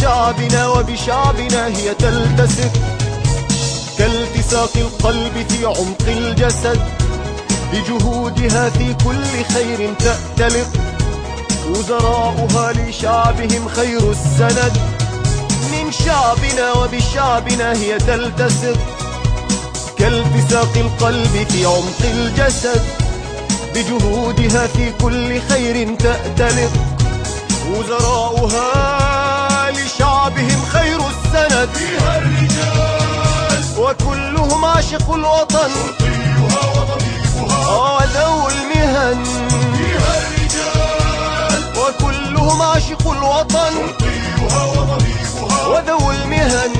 شعبنا وبشعبنا هي تلتسق كالتساق القلب في عمق الجسد بجهودها في كل خير تأتلق وزراؤها لشعبهم خير السند. من شعبنا وبشعبنا هي تلتسق كالتساق القلب في عمق الجسد بجهودها في كل خير تأتلق وزراؤها لشعبهم خير السند. فيها الرجال وكلهم عاشقوا الوطن. شرطيها وطبيبها وذو المهن. فيها الرجال وكلهم عاشقوا الوطن. شرطيها وطبيبها وذو المهن.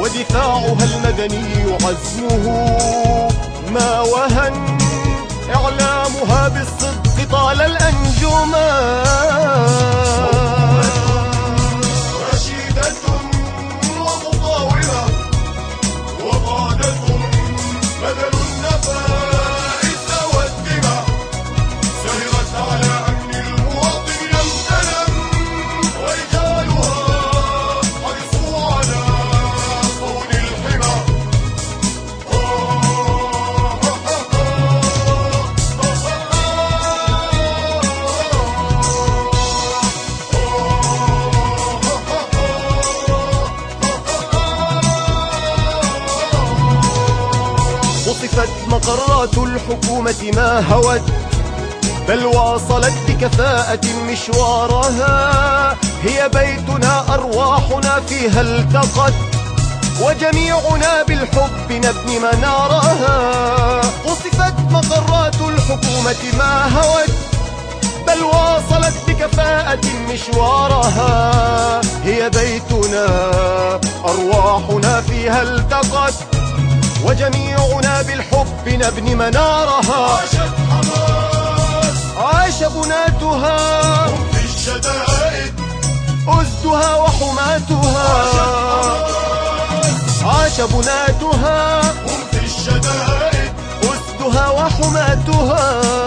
ودفاعها المدني عزمه ما وهن. إعلامها وصفت مقرات الحكومة ما هوت بل واصلت بكفاءة مشوارها. هي بيتنا أرواحنا فيها التقت وجميعنا بالحب نبني منارها. وصفت مقرات الحكومة ما هوت بل واصلت بكفاءة وجميعنا بالحب نبني منارها. عاشت حماس عاش بناتها. في الشدائد أسدها وحماتها. عاش بناتها. هم في الشدائد أسدها وحماتها.